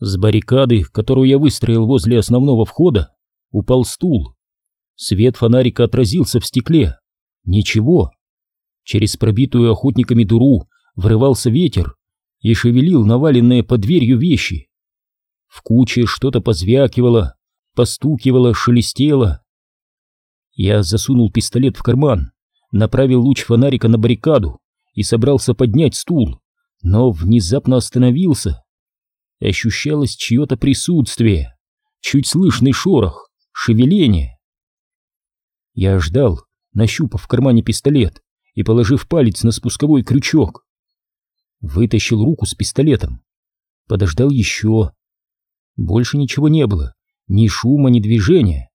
С баррикады, которую я выстроил возле основного входа, упал стул. Свет фонарика отразился в стекле. Ничего. Через пробитую охотниками дуру врывался ветер и шевелил наваленные под дверью вещи. В куче что-то позвякивало, постукивало, шелестело. Я засунул пистолет в карман, направил луч фонарика на баррикаду и собрался поднять стул, но внезапно остановился. Ощущалось чье-то присутствие, чуть слышный шорох, шевеление. Я ждал, нащупав в кармане пистолет и положив палец на спусковой крючок. Вытащил руку с пистолетом. Подождал еще. Больше ничего не было, ни шума, ни движения.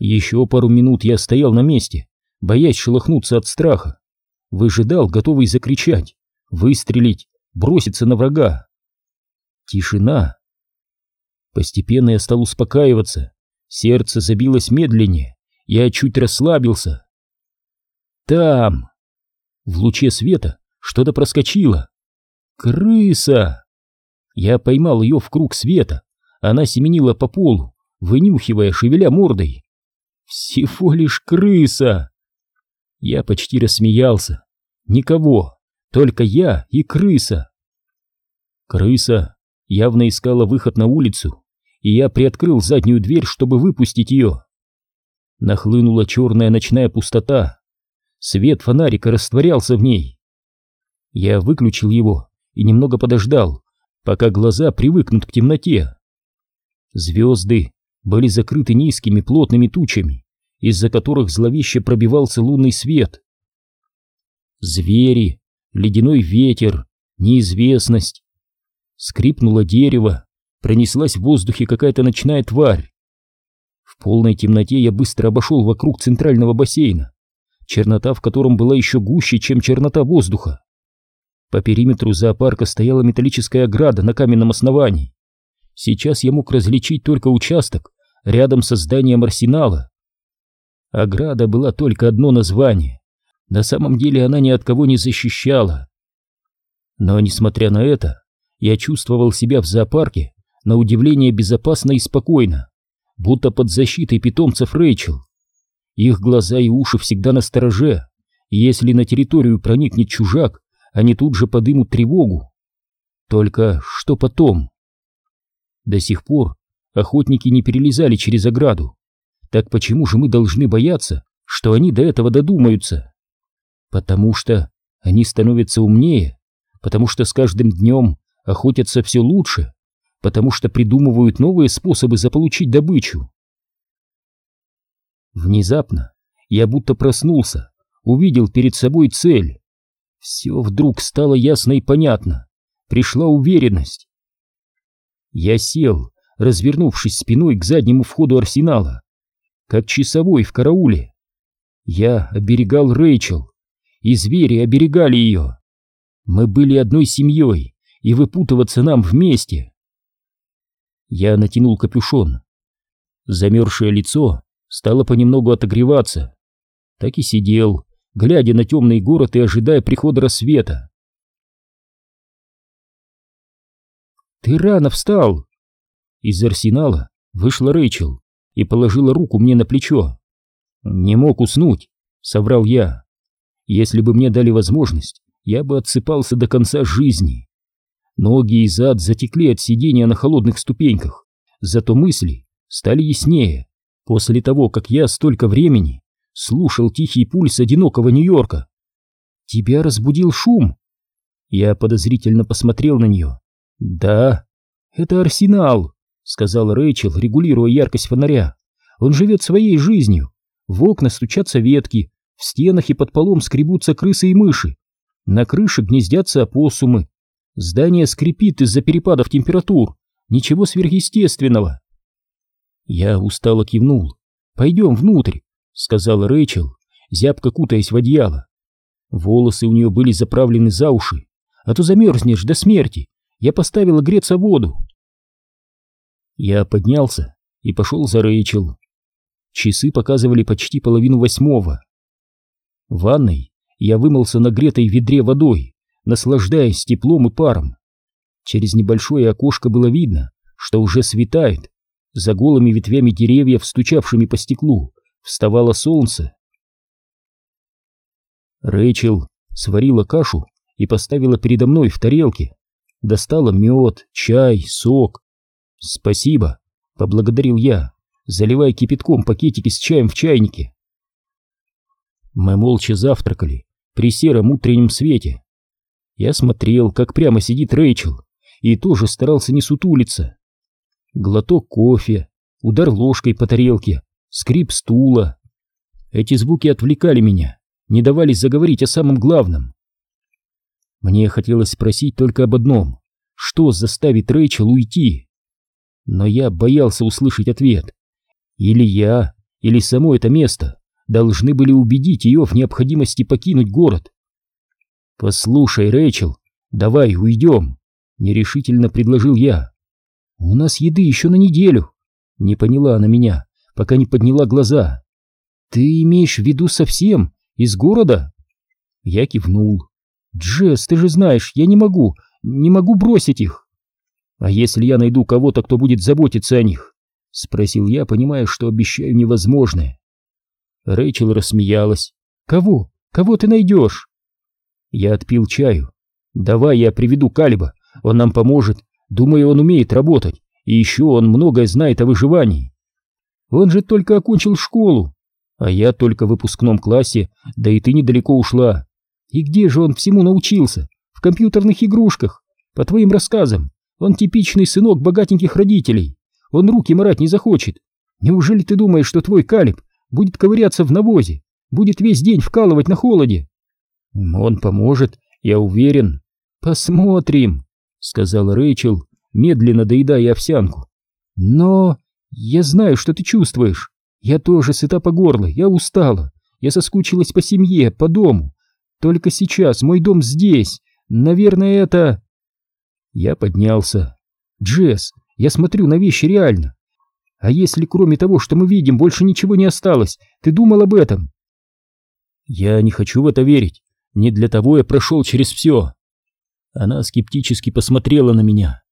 Еще пару минут я стоял на месте, боясь шелохнуться от страха. Выжидал, готовый закричать, выстрелить, броситься на врага. Тишина. Постепенно я стал успокаиваться, сердце забилось медленнее, я чуть расслабился. Там! В луче света что-то проскочило. Крыса! Я поймал ее в круг света, она семенила по полу, вынюхивая, шевеля мордой. Всего лишь крыса! Я почти рассмеялся. Никого, только я и крыса. Крыса явно искала выход на улицу, и я приоткрыл заднюю дверь, чтобы выпустить ее. Нахлынула черная ночная пустота. Свет фонарика растворялся в ней. Я выключил его и немного подождал, пока глаза привыкнут к темноте. Звезды были закрыты низкими плотными тучами, из-за которых зловеще пробивался лунный свет. Звери, ледяной ветер, неизвестность. Скрипнуло дерево, пронеслась в воздухе какая-то ночная тварь. В полной темноте я быстро обошел вокруг центрального бассейна, чернота в котором была еще гуще, чем чернота воздуха. По периметру зоопарка стояла металлическая ограда на каменном основании. Сейчас я мог различить только участок рядом со зданием арсенала. Ограда была только одно название. На самом деле она ни от кого не защищала. Но, несмотря на это, я чувствовал себя в зоопарке на удивление безопасно и спокойно, будто под защитой питомцев Рэйчел. Их глаза и уши всегда на стороже, и если на территорию проникнет чужак, они тут же подымут тревогу. Только что потом? До сих пор охотники не перелезали через ограду. Так почему же мы должны бояться, что они до этого додумаются? Потому что они становятся умнее, потому что с каждым днем охотятся все лучше, потому что придумывают новые способы заполучить добычу. Внезапно я будто проснулся, увидел перед собой цель. Все вдруг стало ясно и понятно. Пришла уверенность. Я сел, развернувшись спиной к заднему входу арсенала, как часовой в карауле. Я оберегал Рэйчел, и звери оберегали ее. Мы были одной семьей, и выпутываться нам вместе. Я натянул капюшон. Замерзшее лицо стало понемногу отогреваться. Так и сидел, глядя на темный город и ожидая прихода рассвета. «Ты рано встал!» Из арсенала вышла Рэйчел и положила руку мне на плечо. «Не мог уснуть», — соврал я. «Если бы мне дали возможность, я бы отсыпался до конца жизни». Ноги и зад затекли от сидения на холодных ступеньках, зато мысли стали яснее после того, как я столько времени слушал тихий пульс одинокого Нью-Йорка. «Тебя разбудил шум?» Я подозрительно посмотрел на нее. «Да, это Арсенал», — сказал Рэйчел, регулируя яркость фонаря. «Он живет своей жизнью. В окна стучатся ветки, в стенах и под полом скребутся крысы и мыши. На крыше гнездятся опоссумы. Здание скрипит из-за перепадов температур. Ничего сверхъестественного». Я устало кивнул. «Пойдем внутрь», — сказала Рэйчел, зябко кутаясь в одеяло. Волосы у нее были заправлены за уши, а то замерзнешь до смерти. Я поставила греться воду. Я поднялся и пошел за Рэйчел. Часы показывали почти половину восьмого. В ванной я вымылся нагретой в ведре водой, наслаждаясь теплом и паром. Через небольшое окошко было видно, что уже светает. За голыми ветвями деревьев, стучавшими по стеклу, вставало солнце. Рэйчел сварила кашу и поставила передо мной в тарелке. Достала мед, чай, сок. «Спасибо», — поблагодарил я, заливая кипятком пакетики с чаем в чайнике. Мы молча завтракали при сером утреннем свете. Я смотрел, как прямо сидит Рэйчел, и тоже старался не сутулиться. Глоток кофе, удар ложкой по тарелке, скрип стула. Эти звуки отвлекали меня, не давали заговорить о самом главном. Мне хотелось спросить только об одном. Что заставит Рэйчел уйти? Но я боялся услышать ответ. Или я, или само это место должны были убедить ее в необходимости покинуть город. «Послушай, Рэйчел, давай уйдем», — нерешительно предложил я. «У нас еды еще на неделю», — не поняла она меня, пока не подняла глаза. «Ты имеешь в виду совсем? Из города?» Я кивнул. «Джесс, ты же знаешь, я не могу, не могу бросить их». «А если я найду кого-то, кто будет заботиться о них?» — спросил я, понимая, что обещаю невозможное. Рэйчел рассмеялась. «Кого? Кого ты найдешь?» Я отпил чаю. «Давай я приведу Калиба, он нам поможет. Думаю, он умеет работать, и еще он многое знает о выживании. Он же только окончил школу, а я только в выпускном классе, да и ты недалеко ушла. И где же он всему научился? В компьютерных игрушках. По твоим рассказам, он типичный сынок богатеньких родителей. Он руки марать не захочет. Неужели ты думаешь, что твой Калиб будет ковыряться в навозе, будет весь день вкалывать на холоде? Он поможет, я уверен. Посмотрим, сказала Рэйчел, медленно доедая овсянку. Но я знаю, что ты чувствуешь. Я тоже сыта по горло, я устала. Я соскучилась по семье, по дому. Только сейчас мой дом здесь. Наверное, это... Я поднялся. Джесс, я смотрю на вещи реально. А если кроме того, что мы видим, больше ничего не осталось, ты думал об этом? Я не хочу в это верить. Не для того я прошел через все. Она скептически посмотрела на меня.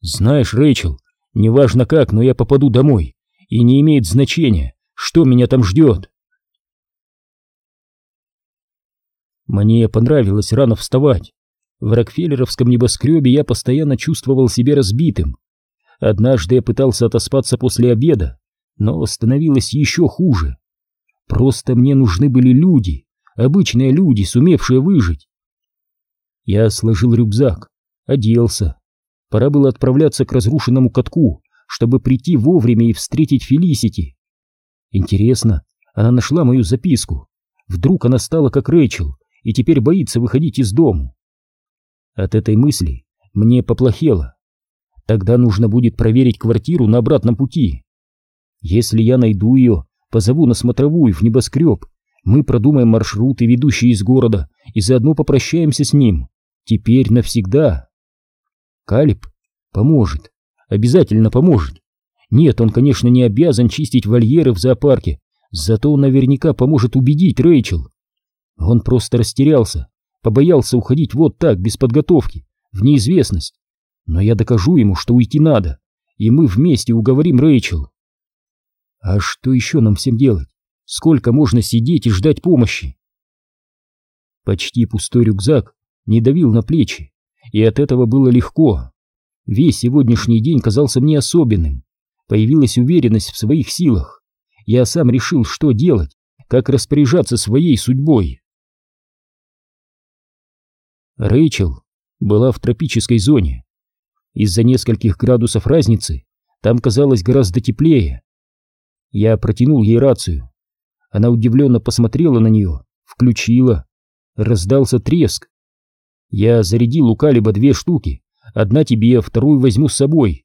Знаешь, Рэйчел, неважно как, но я попаду домой, и не имеет значения, что меня там ждет. Мне понравилось рано вставать. В Рокфеллеровском небоскребе я постоянно чувствовал себя разбитым. Однажды я пытался отоспаться после обеда, но становилось еще хуже. Просто мне нужны были люди, обычные люди, сумевшие выжить. Я сложил рюкзак, оделся. Пора было отправляться к разрушенному катку, чтобы прийти вовремя и встретить Фелисити. Интересно, она нашла мою записку. Вдруг она стала как Рэйчел и теперь боится выходить из дому. От этой мысли мне поплохело. Тогда нужно будет проверить квартиру на обратном пути. Если я найду ее, позову на смотровую в небоскреб, мы продумаем маршруты, ведущие из города, и заодно попрощаемся с ним. Теперь навсегда. Калиб поможет, обязательно поможет. Нет, он, конечно, не обязан чистить вольеры в зоопарке, зато он наверняка поможет убедить Рэйчел. Он просто растерялся, побоялся уходить вот так, без подготовки, в неизвестность. Но я докажу ему, что уйти надо, и мы вместе уговорим Рэйчел. А что еще нам всем делать? Сколько можно сидеть и ждать помощи? Почти пустой рюкзак не давил на плечи, и от этого было легко. Весь сегодняшний день казался мне особенным. Появилась уверенность в своих силах. Я сам решил, что делать, как распоряжаться своей судьбой. Рэйчел была в тропической зоне, из-за нескольких градусов разницы там казалось гораздо теплее. Я протянул ей рацию. Она удивленно посмотрела на нее, включила. Раздался треск. Я зарядил у Калиба две штуки. Одна тебе, вторую возьму с собой.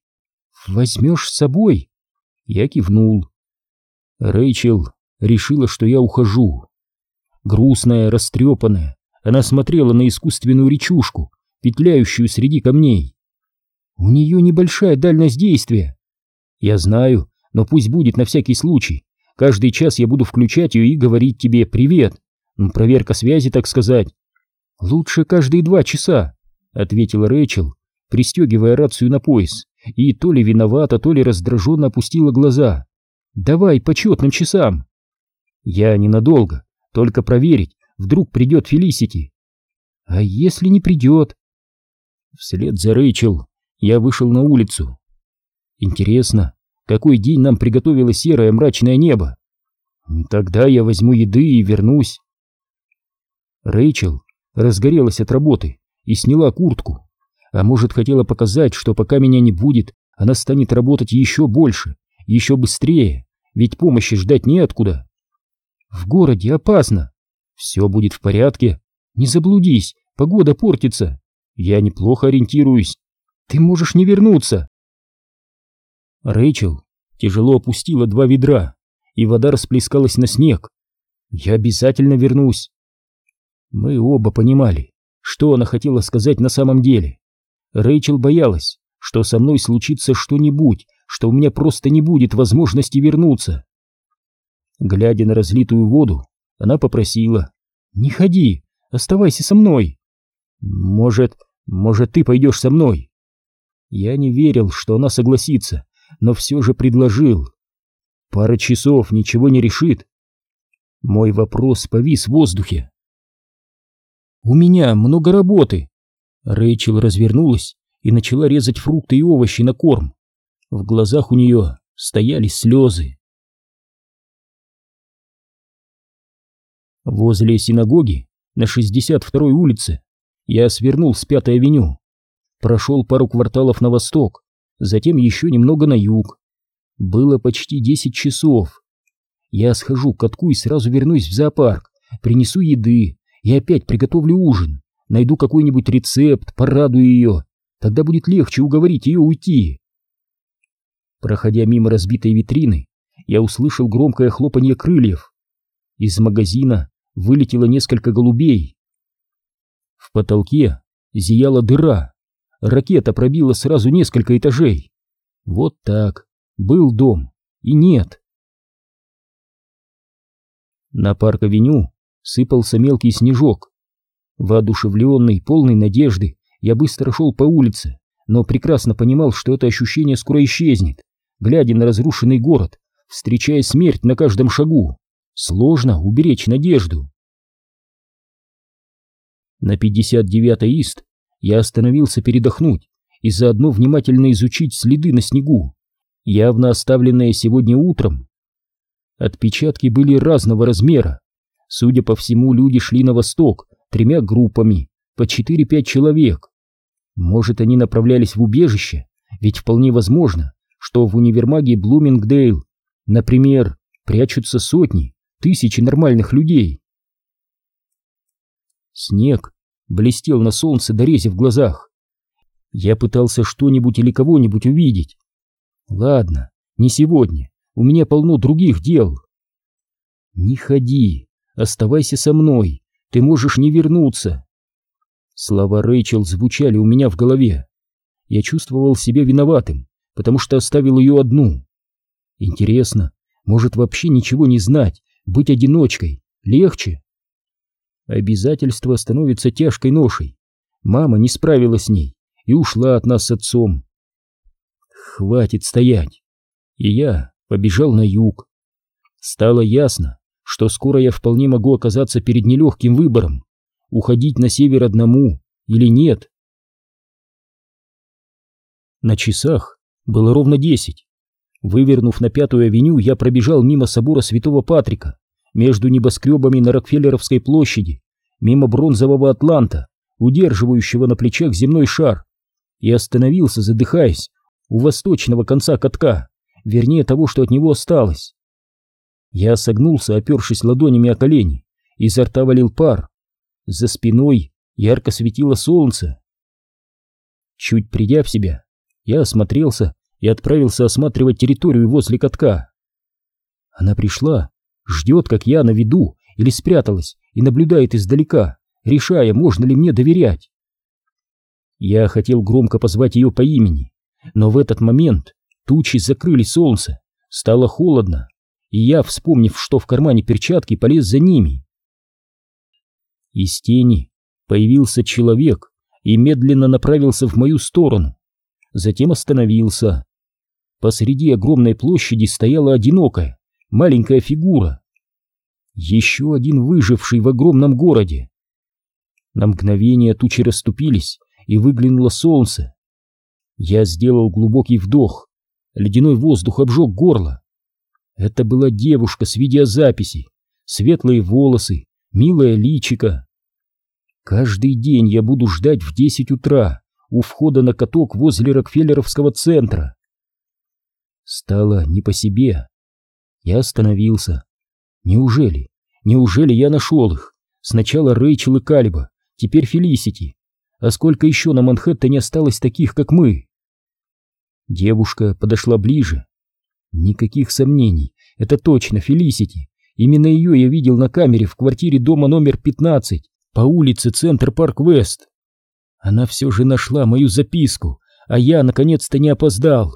Возьмешь с собой? Я кивнул. Рэйчел решила, что я ухожу. Грустная, растрепанная, она смотрела на искусственную речушку, петляющую среди камней. У нее небольшая дальность действия. Я знаю, но пусть будет на всякий случай. Каждый час я буду включать ее и говорить тебе «привет». Проверка связи, так сказать. Лучше каждые два часа, ответила Рэйчел, пристегивая рацию на пояс, и то ли виновата, то ли раздраженно опустила глаза. «Давай по четным часам!» «Я ненадолго, только проверить, вдруг придет Фелисити». «А если не придет?» Вслед за Рэйчел я вышел на улицу. Интересно, какой день нам приготовило серое мрачное небо? Тогда я возьму еды и вернусь. Рэйчел разгорелась от работы и сняла куртку. А может, хотела показать, что пока меня не будет, она станет работать еще больше, еще быстрее, ведь помощи ждать неоткуда. В городе опасно. Все будет в порядке. Не заблудись, погода портится. Я неплохо ориентируюсь. Ты можешь не вернуться. Рэйчел тяжело опустила два ведра, и вода расплескалась на снег. Я обязательно вернусь. Мы оба понимали, что она хотела сказать на самом деле. Рэйчел боялась, что со мной случится что-нибудь, что у меня просто не будет возможности вернуться. Глядя на разлитую воду, она попросила «Не ходи, оставайся со мной». «Может, может, ты пойдешь со мной?» Я не верил, что она согласится, но все же предложил. Пара часов ничего не решит. Мой вопрос повис в воздухе. «У меня много работы», Рэйчел развернулась и начала резать фрукты и овощи на корм. В глазах у нее стояли слезы. Возле синагоги на 62-й улице я свернул с Пятой авеню, прошел пару кварталов на восток, затем еще немного на юг. Было почти 10 часов. Я схожу к катку и сразу вернусь в зоопарк, принесу еды и опять приготовлю ужин найду какой-нибудь рецепт, порадую ее, тогда будет легче уговорить ее уйти. Проходя мимо разбитой витрины, я услышал громкое хлопанье крыльев. Из магазина вылетело несколько голубей. В потолке зияла дыра. Ракета пробила сразу несколько этажей. Вот так. Был дом. И нет. На парк-авеню сыпался мелкий снежок. Воодушевленный, полный надежды, я быстро шел по улице, но прекрасно понимал, что это ощущение скоро исчезнет. Глядя на разрушенный город, встречая смерть на каждом шагу, сложно уберечь надежду. На 59-й Ист я остановился передохнуть и заодно внимательно изучить следы на снегу, явно оставленные сегодня утром. Отпечатки были разного размера. Судя по всему, люди шли на восток, тремя группами, по 4-5 человек. Может, они направлялись в убежище, ведь вполне возможно, что в универмаге Блумингдейл, например, прячутся сотни, тысячи нормальных людей. Снег блестел на солнце, дорези в глазах. Я пытался что-нибудь или кого-нибудь увидеть. Ладно, не сегодня, у меня полно других дел. Не ходи, оставайся со мной, ты можешь не вернуться. Слова Рэйчел звучали у меня в голове. Я чувствовал себя виноватым, потому что оставил ее одну. Интересно, может вообще ничего не знать, быть одиночкой легче? Обязательство становится тяжкой ношей. Мама не справилась с ней и ушла от нас с отцом. Хватит стоять. И я побежал на юг. Стало ясно, что скоро я вполне могу оказаться перед нелегким выбором, уходить на север одному или нет. На часах было ровно десять. Вывернув на Пятую авеню, я пробежал мимо собора Святого Патрика, между небоскребами на Рокфеллеровской площади, мимо бронзового атланта, удерживающего на плечах земной шар, и остановился, задыхаясь, у восточного конца катка, вернее того, что от него осталось. Я согнулся, опершись ладонями о колени, изо рта валил пар. За спиной ярко светило солнце. Чуть придя в себя, я осмотрелся и отправился осматривать территорию возле катка. Она пришла, ждет, как я на виду, или спряталась и наблюдает издалека, решая, можно ли мне доверять. Я хотел громко позвать ее по имени, но в этот момент тучи закрыли солнце, стало холодно и я, вспомнив, что в кармане перчатки, полез за ними. Из тени появился человек и медленно направился в мою сторону. Затем остановился. Посреди огромной площади стояла одинокая, маленькая фигура. Еще один выживший в огромном городе. На мгновение тучи расступились, и выглянуло солнце. Я сделал глубокий вдох. Ледяной воздух обжег горло. Это была девушка с видеозаписи, светлые волосы, милая личика. Каждый день я буду ждать в десять утра у входа на каток возле Рокфеллеровского центра. Стало не по себе. Я остановился. Неужели, неужели я нашел их? Сначала Рэйчел и Калиба, теперь Фелисити. А сколько еще на Манхэттене осталось таких, как мы? Девушка подошла ближе. Никаких сомнений, это точно Фелисити. Именно ее я видел на камере в квартире дома номер 15 по улице Центр Парк Вест. Она все же нашла мою записку, а я наконец-то не опоздал.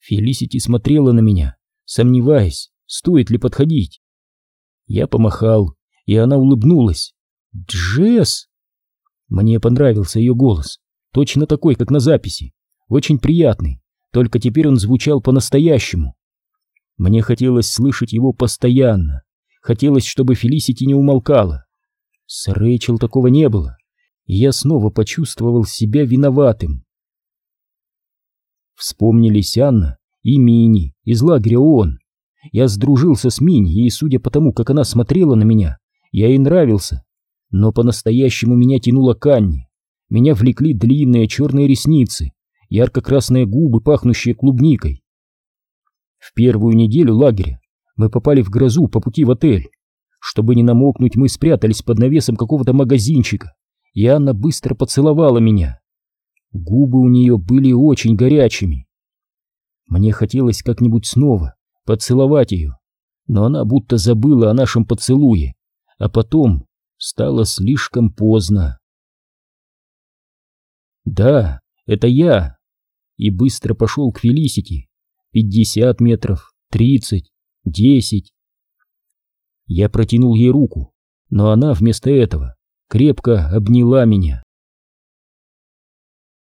Фелисити смотрела на меня, сомневаясь, стоит ли подходить. Я помахал, и она улыбнулась. «Джесс!» Мне понравился ее голос, точно такой, как на записи, очень приятный, только теперь он звучал по-настоящему. Мне хотелось слышать его постоянно, хотелось, чтобы Фелисити не умолкала. С Рэйчел такого не было, и я снова почувствовал себя виноватым. Вспомнились Анна и Мини из лагеря ООН. Я сдружился с Мини, и, судя по тому, как она смотрела на меня, я ей нравился. Но по-настоящему меня тянуло к Анне. Меня влекли длинные черные ресницы, ярко-красные губы, пахнущие клубникой. В первую неделю лагеря мы попали в грозу по пути в отель. Чтобы не намокнуть, мы спрятались под навесом какого-то магазинчика, и Анна быстро поцеловала меня. Губы у нее были очень горячими. Мне хотелось как-нибудь снова поцеловать ее, но она будто забыла о нашем поцелуе, а потом стало слишком поздно. Да, это я. И быстро пошел к Фелисити. Пятьдесят метров, тридцать, десять. Я протянул ей руку, но она вместо этого крепко обняла меня.